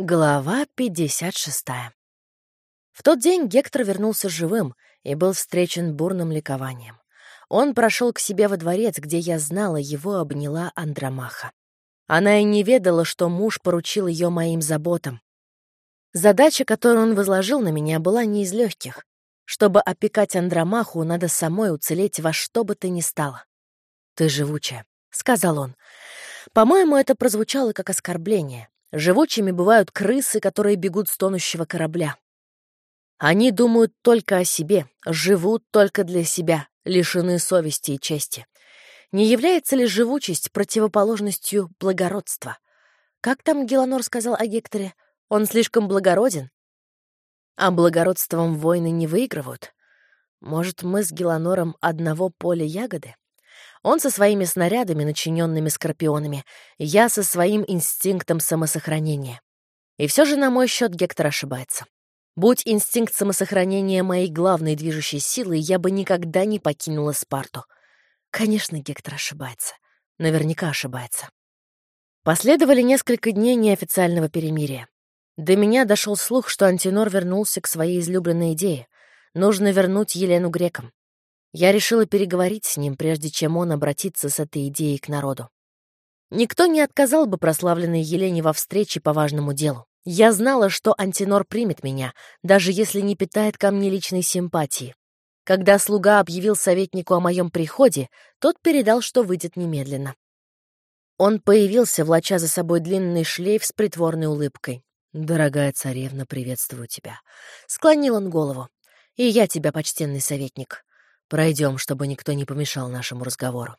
Глава 56. В тот день Гектор вернулся живым и был встречен бурным ликованием. Он прошел к себе во дворец, где я знала, его обняла Андромаха. Она и не ведала, что муж поручил ее моим заботам. Задача, которую он возложил на меня, была не из легких. Чтобы опекать Андромаху, надо самой уцелеть во что бы то ни стало. «Ты живучая», — сказал он. По-моему, это прозвучало как оскорбление. Живучими бывают крысы, которые бегут с тонущего корабля. Они думают только о себе, живут только для себя, лишены совести и чести. Не является ли живучесть противоположностью благородства? Как там Геланор сказал о Гекторе? Он слишком благороден? А благородством войны не выигрывают? Может, мы с Геланором одного поля ягоды? Он со своими снарядами, начиненными скорпионами, я со своим инстинктом самосохранения. И все же на мой счет Гектор ошибается. Будь инстинкт самосохранения моей главной движущей силой, я бы никогда не покинула Спарту. Конечно, Гектор ошибается. Наверняка ошибается. Последовали несколько дней неофициального перемирия. До меня дошел слух, что Антинор вернулся к своей излюбленной идее. Нужно вернуть Елену грекам. Я решила переговорить с ним, прежде чем он обратится с этой идеей к народу. Никто не отказал бы прославленной Елене во встрече по важному делу. Я знала, что Антинор примет меня, даже если не питает ко мне личной симпатии. Когда слуга объявил советнику о моем приходе, тот передал, что выйдет немедленно. Он появился, влача за собой длинный шлейф с притворной улыбкой. «Дорогая царевна, приветствую тебя». Склонил он голову. «И я тебя, почтенный советник. Пройдем, чтобы никто не помешал нашему разговору.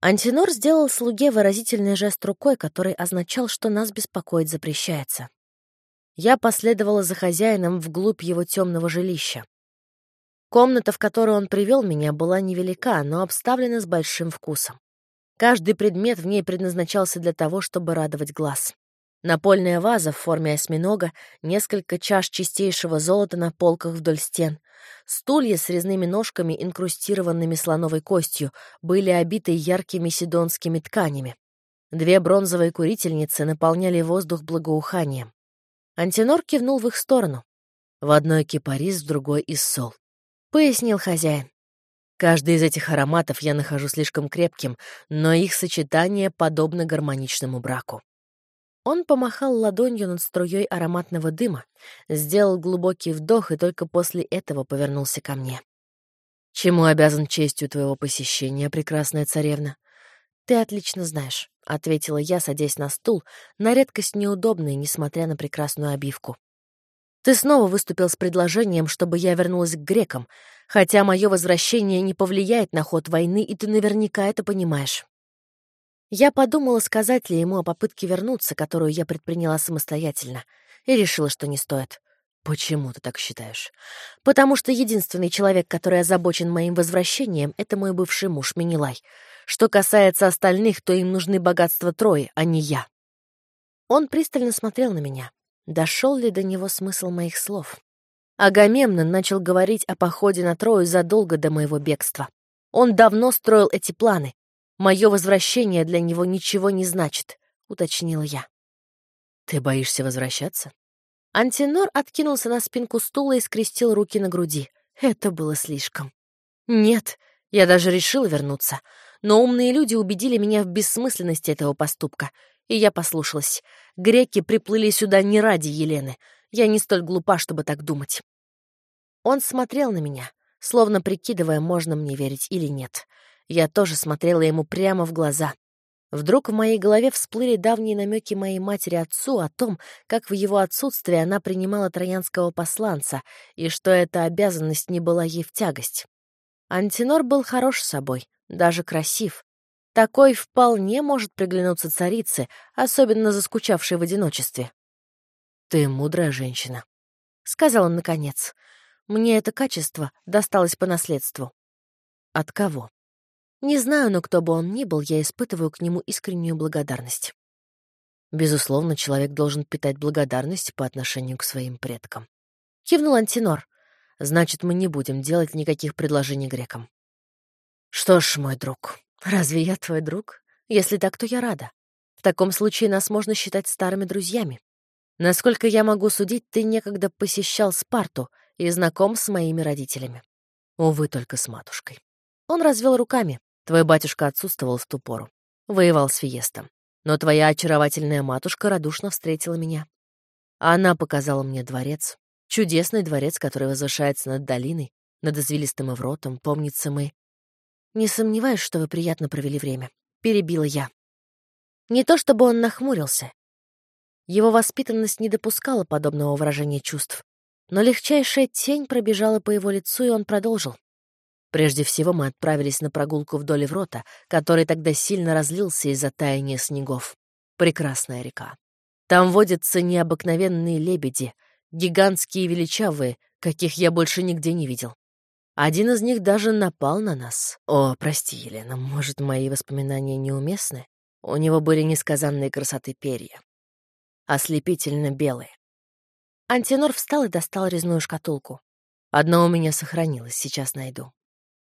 Антинор сделал слуге выразительный жест рукой, который означал, что нас беспокоить запрещается. Я последовала за хозяином вглубь его темного жилища. Комната, в которую он привел меня, была невелика, но обставлена с большим вкусом. Каждый предмет в ней предназначался для того, чтобы радовать глаз. Напольная ваза в форме осьминога, несколько чаш чистейшего золота на полках вдоль стен. Стулья с резными ножками, инкрустированными слоновой костью, были обиты яркими сидонскими тканями. Две бронзовые курительницы наполняли воздух благоуханием. Антинор кивнул в их сторону. В одной кипарис, в другой — иссол. Пояснил хозяин. Каждый из этих ароматов я нахожу слишком крепким, но их сочетание подобно гармоничному браку. Он помахал ладонью над струей ароматного дыма, сделал глубокий вдох и только после этого повернулся ко мне. «Чему обязан честью твоего посещения, прекрасная царевна?» «Ты отлично знаешь», — ответила я, садясь на стул, на редкость неудобный, несмотря на прекрасную обивку. «Ты снова выступил с предложением, чтобы я вернулась к грекам, хотя мое возвращение не повлияет на ход войны, и ты наверняка это понимаешь». Я подумала, сказать ли ему о попытке вернуться, которую я предприняла самостоятельно, и решила, что не стоит. «Почему ты так считаешь?» «Потому что единственный человек, который озабочен моим возвращением, это мой бывший муж Минилай. Что касается остальных, то им нужны богатства Трои, а не я». Он пристально смотрел на меня. Дошел ли до него смысл моих слов? Агамемнон начал говорить о походе на Трою задолго до моего бегства. Он давно строил эти планы, Мое возвращение для него ничего не значит», — уточнила я. «Ты боишься возвращаться?» Антинор откинулся на спинку стула и скрестил руки на груди. Это было слишком. «Нет, я даже решила вернуться. Но умные люди убедили меня в бессмысленности этого поступка, и я послушалась. Греки приплыли сюда не ради Елены. Я не столь глупа, чтобы так думать». Он смотрел на меня, словно прикидывая, можно мне верить или нет. Я тоже смотрела ему прямо в глаза. Вдруг в моей голове всплыли давние намеки моей матери отцу о том, как в его отсутствие она принимала троянского посланца, и что эта обязанность не была ей в тягость. Антинор был хорош собой, даже красив. Такой вполне может приглянуться царице, особенно заскучавшей в одиночестве. «Ты мудрая женщина», — сказал он наконец. «Мне это качество досталось по наследству». «От кого?» Не знаю, но кто бы он ни был, я испытываю к нему искреннюю благодарность. Безусловно, человек должен питать благодарность по отношению к своим предкам. Кивнул Антинор. Значит, мы не будем делать никаких предложений грекам. Что ж, мой друг, разве я твой друг? Если так, то я рада. В таком случае нас можно считать старыми друзьями. Насколько я могу судить, ты некогда посещал Спарту и знаком с моими родителями. Увы, только с матушкой. Он развел руками. Твой батюшка отсутствовал в ту пору. Воевал с Фиестом. Но твоя очаровательная матушка радушно встретила меня. Она показала мне дворец. Чудесный дворец, который возвышается над долиной, над извилистым Эвротом, помнится мы. Не сомневаюсь, что вы приятно провели время. Перебила я. Не то чтобы он нахмурился. Его воспитанность не допускала подобного выражения чувств. Но легчайшая тень пробежала по его лицу, и он продолжил. Прежде всего мы отправились на прогулку вдоль Еврота, который тогда сильно разлился из-за таяния снегов. Прекрасная река. Там водятся необыкновенные лебеди, гигантские величавые, каких я больше нигде не видел. Один из них даже напал на нас. О, прости, Елена, может, мои воспоминания неуместны? У него были несказанные красоты перья. Ослепительно белые. Антинор встал и достал резную шкатулку. Одно у меня сохранилось, сейчас найду.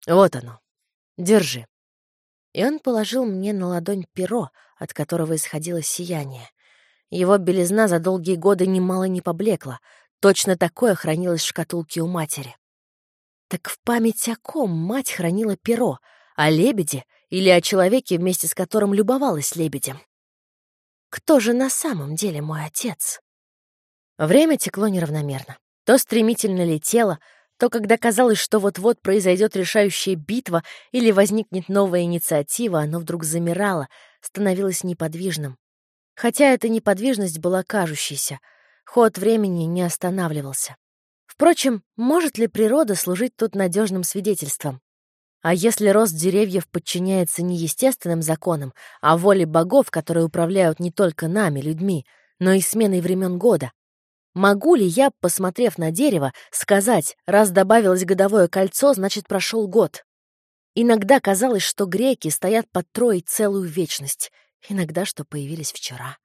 Вот оно. Держи. И он положил мне на ладонь перо, от которого исходило сияние. Его белизна за долгие годы немало не поблекла. Точно такое хранилось в шкатулке у матери. Так в память о ком мать хранила перо? О лебеде или о человеке, вместе с которым любовалась лебедем? Кто же на самом деле мой отец? Время текло неравномерно. То стремительно летело, то когда казалось, что вот-вот произойдет решающая битва или возникнет новая инициатива, оно вдруг замирало, становилось неподвижным. Хотя эта неподвижность была кажущейся, ход времени не останавливался. Впрочем, может ли природа служить тут надежным свидетельством? А если рост деревьев подчиняется не естественным законам, а воле богов, которые управляют не только нами, людьми, но и сменой времен года? Могу ли я, посмотрев на дерево, сказать, раз добавилось годовое кольцо, значит, прошел год? Иногда казалось, что греки стоят под троей целую вечность, иногда, что появились вчера.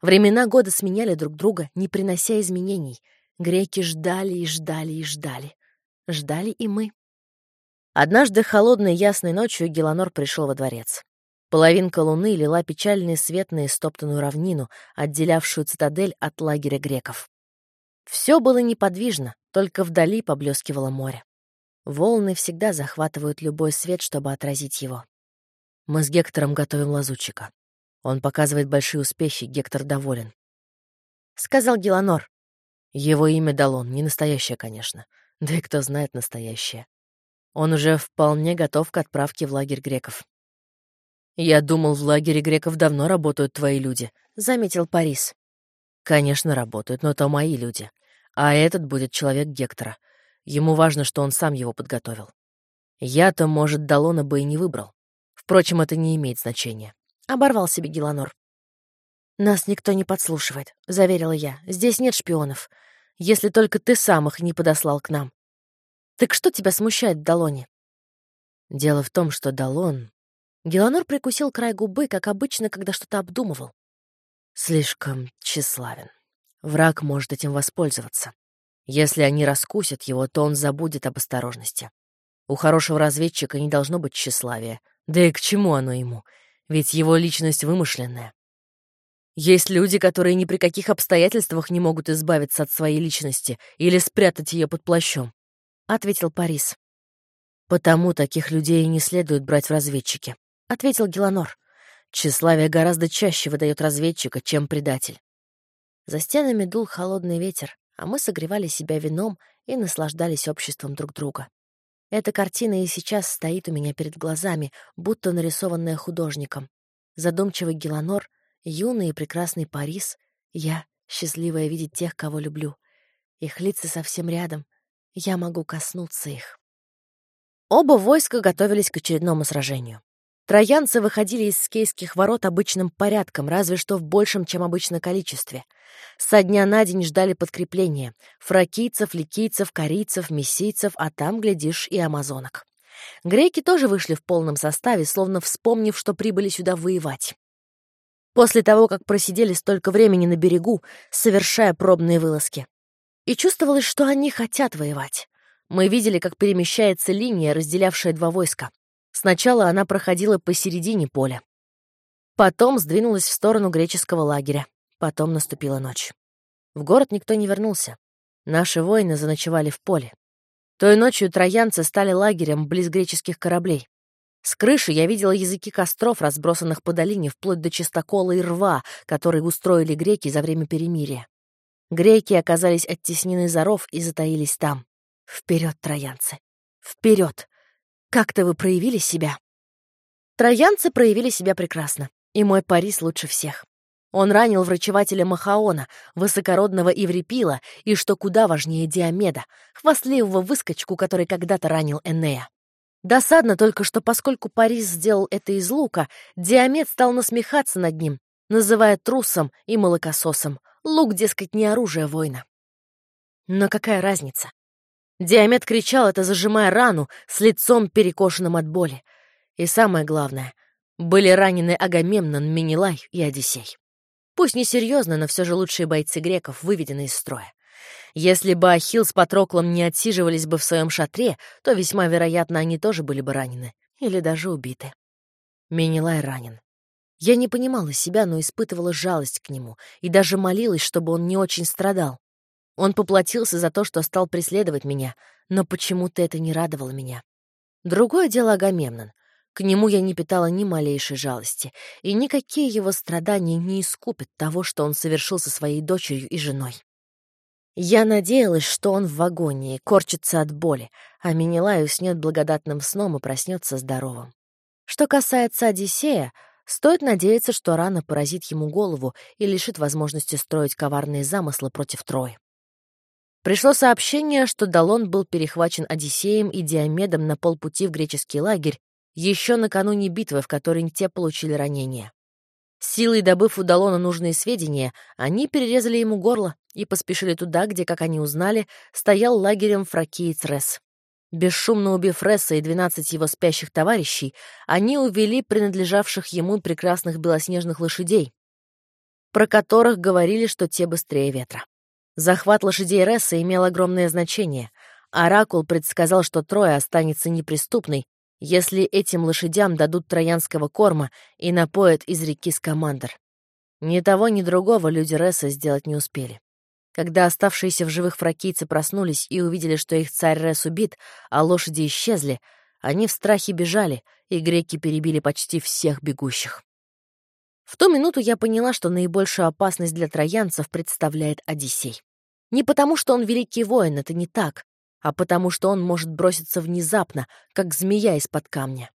Времена года сменяли друг друга, не принося изменений — Греки ждали и ждали и ждали. Ждали и мы. Однажды холодной ясной ночью Геланор пришел во дворец. Половинка луны лила печальный свет на истоптанную равнину, отделявшую цитадель от лагеря греков. Все было неподвижно, только вдали поблескивало море. Волны всегда захватывают любой свет, чтобы отразить его. Мы с Гектором готовим лазутчика. Он показывает большие успехи, Гектор доволен. Сказал Геланор, его имя Далон, не настоящее, конечно. Да и кто знает настоящее. Он уже вполне готов к отправке в лагерь греков. «Я думал, в лагере греков давно работают твои люди», — заметил Парис. «Конечно, работают, но то мои люди. А этот будет человек Гектора. Ему важно, что он сам его подготовил. Я-то, может, Далона бы и не выбрал. Впрочем, это не имеет значения». Оборвал себе Геланор. «Нас никто не подслушивает», — заверила я. «Здесь нет шпионов. Если только ты сам их не подослал к нам». «Так что тебя смущает, Далоне?» «Дело в том, что Далон...» Геланор прикусил край губы, как обычно, когда что-то обдумывал. «Слишком тщеславен. Враг может этим воспользоваться. Если они раскусят его, то он забудет об осторожности. У хорошего разведчика не должно быть тщеславия. Да и к чему оно ему? Ведь его личность вымышленная. Есть люди, которые ни при каких обстоятельствах не могут избавиться от своей личности или спрятать ее под плащом», — ответил Парис. «Потому таких людей не следует брать в разведчики», — ответил Геланор. «Тщеславие гораздо чаще выдает разведчика, чем предатель». За стенами дул холодный ветер, а мы согревали себя вином и наслаждались обществом друг друга. Эта картина и сейчас стоит у меня перед глазами, будто нарисованная художником. Задумчивый Геланор — Юный и прекрасный Парис, я, счастливая видеть тех, кого люблю. Их лица совсем рядом, я могу коснуться их. Оба войска готовились к очередному сражению. Троянцы выходили из скейских ворот обычным порядком, разве что в большем, чем обычно, количестве. Со дня на день ждали подкрепления — фракийцев, ликийцев, корейцев, мессийцев, а там, глядишь, и амазонок. Греки тоже вышли в полном составе, словно вспомнив, что прибыли сюда воевать. После того, как просидели столько времени на берегу, совершая пробные вылазки. И чувствовалось, что они хотят воевать. Мы видели, как перемещается линия, разделявшая два войска. Сначала она проходила посередине поля. Потом сдвинулась в сторону греческого лагеря. Потом наступила ночь. В город никто не вернулся. Наши воины заночевали в поле. Той ночью троянцы стали лагерем близ греческих кораблей. С крыши я видела языки костров, разбросанных по долине, вплоть до чистокола и рва, которые устроили греки за время перемирия. Греки оказались оттеснены за ров и затаились там. Вперед, троянцы! Вперед! Как-то вы проявили себя? Троянцы проявили себя прекрасно, и мой Парис лучше всех. Он ранил врачевателя Махаона, высокородного Иврипила и, что куда важнее, Диомеда, хвастливого выскочку, который когда-то ранил Энея. Досадно только, что поскольку Парис сделал это из лука, Диамет стал насмехаться над ним, называя трусом и молокососом. Лук, дескать, не оружие воина. Но какая разница? Диамет кричал это, зажимая рану, с лицом перекошенным от боли. И самое главное, были ранены Агамемнон, Менелай и Одиссей. Пусть несерьезно, но все же лучшие бойцы греков выведены из строя. Если бы Ахилл с Патроклом не отсиживались бы в своем шатре, то весьма вероятно, они тоже были бы ранены. Или даже убиты. Менелай ранен. Я не понимала себя, но испытывала жалость к нему и даже молилась, чтобы он не очень страдал. Он поплатился за то, что стал преследовать меня, но почему-то это не радовало меня. Другое дело Агамемнон. К нему я не питала ни малейшей жалости, и никакие его страдания не искупят того, что он совершил со своей дочерью и женой. Я надеялась, что он в вагоне корчится от боли, а Менелай уснет благодатным сном и проснется здоровым. Что касается Одиссея, стоит надеяться, что рана поразит ему голову и лишит возможности строить коварные замыслы против Трои. Пришло сообщение, что Далон был перехвачен Одиссеем и Диомедом на полпути в греческий лагерь еще накануне битвы, в которой те получили ранения. Силой добыв у Далона нужные сведения, они перерезали ему горло и поспешили туда, где, как они узнали, стоял лагерем фракиец Рес. Бесшумно убив Ресса и двенадцать его спящих товарищей, они увели принадлежавших ему прекрасных белоснежных лошадей, про которых говорили, что те быстрее ветра. Захват лошадей Ресса имел огромное значение. Оракул предсказал, что Троя останется неприступной, если этим лошадям дадут троянского корма и напоят из реки Скамандр. Ни того, ни другого люди Ресса сделать не успели. Когда оставшиеся в живых фракийцы проснулись и увидели, что их царь Рес убит, а лошади исчезли, они в страхе бежали, и греки перебили почти всех бегущих. В ту минуту я поняла, что наибольшую опасность для троянцев представляет Одиссей. Не потому, что он великий воин, это не так, а потому что он может броситься внезапно, как змея из-под камня.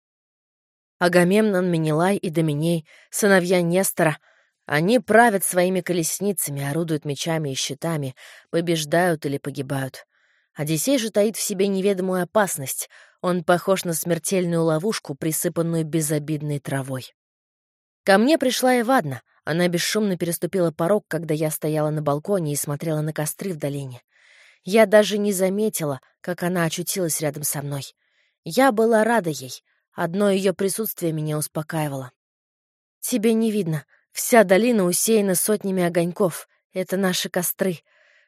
Агамемнон, Менелай и Доминей, сыновья Нестора, они правят своими колесницами, орудуют мечами и щитами, побеждают или погибают. Одиссей же таит в себе неведомую опасность. Он похож на смертельную ловушку, присыпанную безобидной травой. Ко мне пришла Эвадна. Она бесшумно переступила порог, когда я стояла на балконе и смотрела на костры в долине. Я даже не заметила, как она очутилась рядом со мной. Я была рада ей. Одно ее присутствие меня успокаивало. «Тебе не видно. Вся долина усеяна сотнями огоньков. Это наши костры.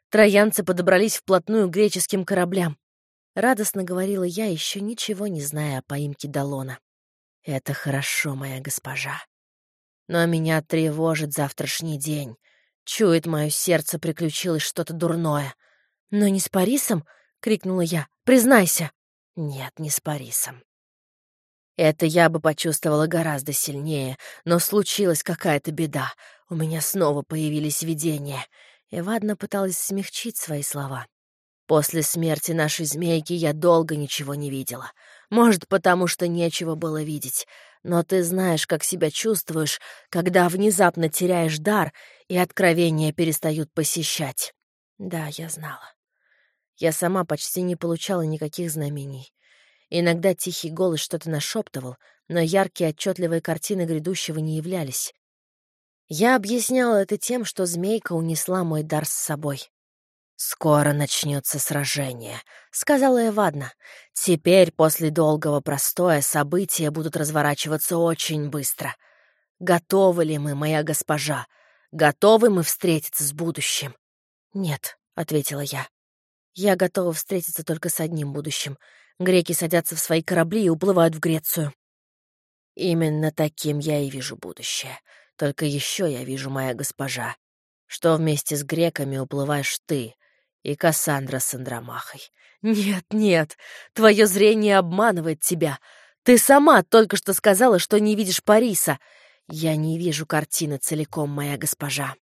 Троянцы подобрались вплотную к греческим кораблям. Радостно говорила я, еще ничего не зная о поимке Далона. «Это хорошо, моя госпожа. Но меня тревожит завтрашний день. Чует мое сердце, приключилось что-то дурное. «Но не с Парисом?» — крикнула я. «Признайся!» «Нет, не с Парисом». Это я бы почувствовала гораздо сильнее, но случилась какая-то беда. У меня снова появились видения. Эвадна пыталась смягчить свои слова. После смерти нашей змейки я долго ничего не видела. Может, потому что нечего было видеть. Но ты знаешь, как себя чувствуешь, когда внезапно теряешь дар, и откровения перестают посещать. Да, я знала. Я сама почти не получала никаких знамений. Иногда тихий голос что-то нашептывал, но яркие отчетливые картины грядущего не являлись. Я объясняла это тем, что змейка унесла мой дар с собой. «Скоро начнется сражение», — сказала Эвадна. «Теперь, после долгого простоя, события будут разворачиваться очень быстро. Готовы ли мы, моя госпожа? Готовы мы встретиться с будущим?» «Нет», — ответила я. Я готова встретиться только с одним будущим. Греки садятся в свои корабли и уплывают в Грецию. Именно таким я и вижу будущее. Только еще я вижу, моя госпожа, что вместе с греками уплываешь ты и Кассандра с Андромахой. Нет, нет, твое зрение обманывает тебя. Ты сама только что сказала, что не видишь Париса. Я не вижу картины целиком, моя госпожа.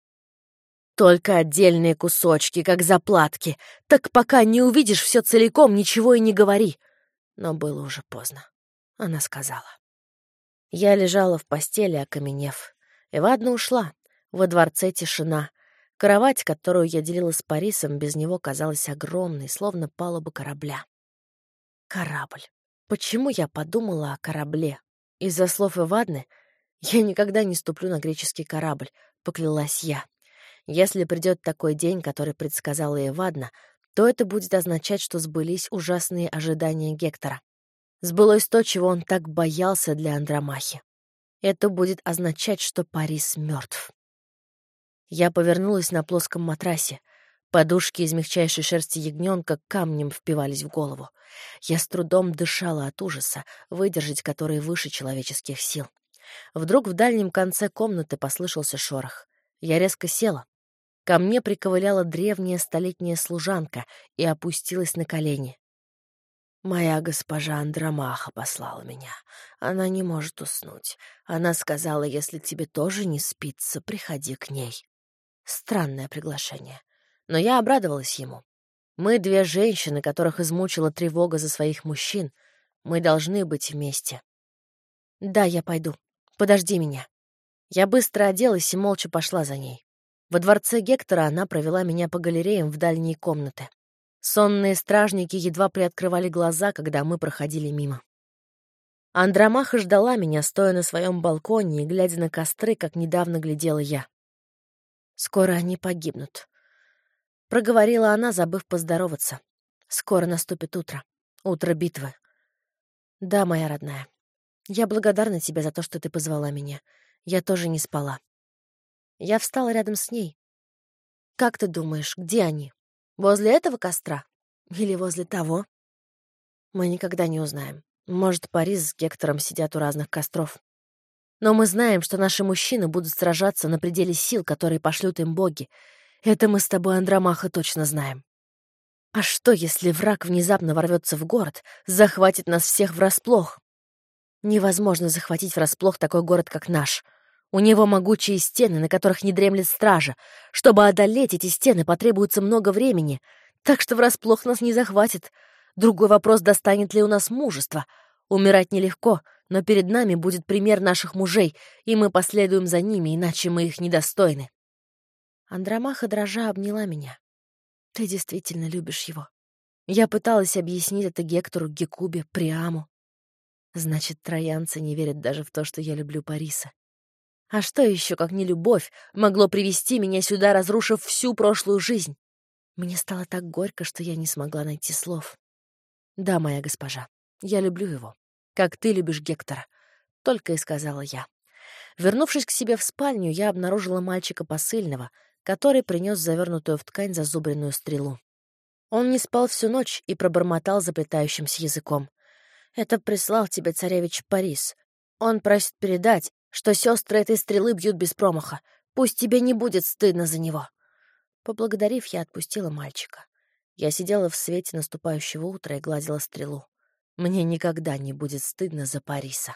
Только отдельные кусочки, как заплатки. Так пока не увидишь все целиком, ничего и не говори. Но было уже поздно. Она сказала. Я лежала в постели, окаменев. Эвадна ушла. Во дворце тишина. Кровать, которую я делила с Парисом, без него казалась огромной, словно палуба корабля. Корабль. Почему я подумала о корабле? Из-за слов Ивадны я никогда не ступлю на греческий корабль, поклялась я. Если придет такой день, который предсказала Ивадна, то это будет означать, что сбылись ужасные ожидания Гектора. Сбылось то, чего он так боялся для Андромахи. Это будет означать, что Парис мертв. Я повернулась на плоском матрасе. Подушки из мягчайшей шерсти ягненка камнем впивались в голову. Я с трудом дышала от ужаса, выдержать который выше человеческих сил. Вдруг в дальнем конце комнаты послышался шорох. Я резко села. Ко мне приковыляла древняя столетняя служанка и опустилась на колени. Моя госпожа Андромаха послала меня. Она не может уснуть. Она сказала, если тебе тоже не спится, приходи к ней. Странное приглашение. Но я обрадовалась ему. Мы две женщины, которых измучила тревога за своих мужчин. Мы должны быть вместе. Да, я пойду. Подожди меня. Я быстро оделась и молча пошла за ней. Во дворце Гектора она провела меня по галереям в дальние комнаты. Сонные стражники едва приоткрывали глаза, когда мы проходили мимо. Андромаха ждала меня, стоя на своем балконе и глядя на костры, как недавно глядела я. Скоро они погибнут. Проговорила она, забыв поздороваться. Скоро наступит утро. Утро битвы. Да, моя родная. Я благодарна тебе за то, что ты позвала меня. Я тоже не спала. Я встала рядом с ней. Как ты думаешь, где они? Возле этого костра? Или возле того? Мы никогда не узнаем. Может, Парис с Гектором сидят у разных костров. Но мы знаем, что наши мужчины будут сражаться на пределе сил, которые пошлют им боги. Это мы с тобой, Андромаха, точно знаем. А что, если враг внезапно ворвется в город, захватит нас всех врасплох? Невозможно захватить врасплох такой город, как наш. У него могучие стены, на которых не дремлет стража. Чтобы одолеть эти стены, потребуется много времени. Так что врасплох нас не захватит. Другой вопрос, достанет ли у нас мужество. Умирать нелегко — но перед нами будет пример наших мужей, и мы последуем за ними, иначе мы их недостойны. Андромаха дрожа обняла меня. Ты действительно любишь его. Я пыталась объяснить это Гектору, Гекубе, Приаму. Значит, троянцы не верят даже в то, что я люблю Париса. А что еще, как не любовь, могло привести меня сюда, разрушив всю прошлую жизнь? Мне стало так горько, что я не смогла найти слов. Да, моя госпожа, я люблю его как ты любишь Гектора», — только и сказала я. Вернувшись к себе в спальню, я обнаружила мальчика посыльного, который принес завернутую в ткань зазубренную стрелу. Он не спал всю ночь и пробормотал заплетающимся языком. «Это прислал тебе царевич Парис. Он просит передать, что сестры этой стрелы бьют без промаха. Пусть тебе не будет стыдно за него». Поблагодарив, я отпустила мальчика. Я сидела в свете наступающего утра и гладила стрелу. Мне никогда не будет стыдно за Париса.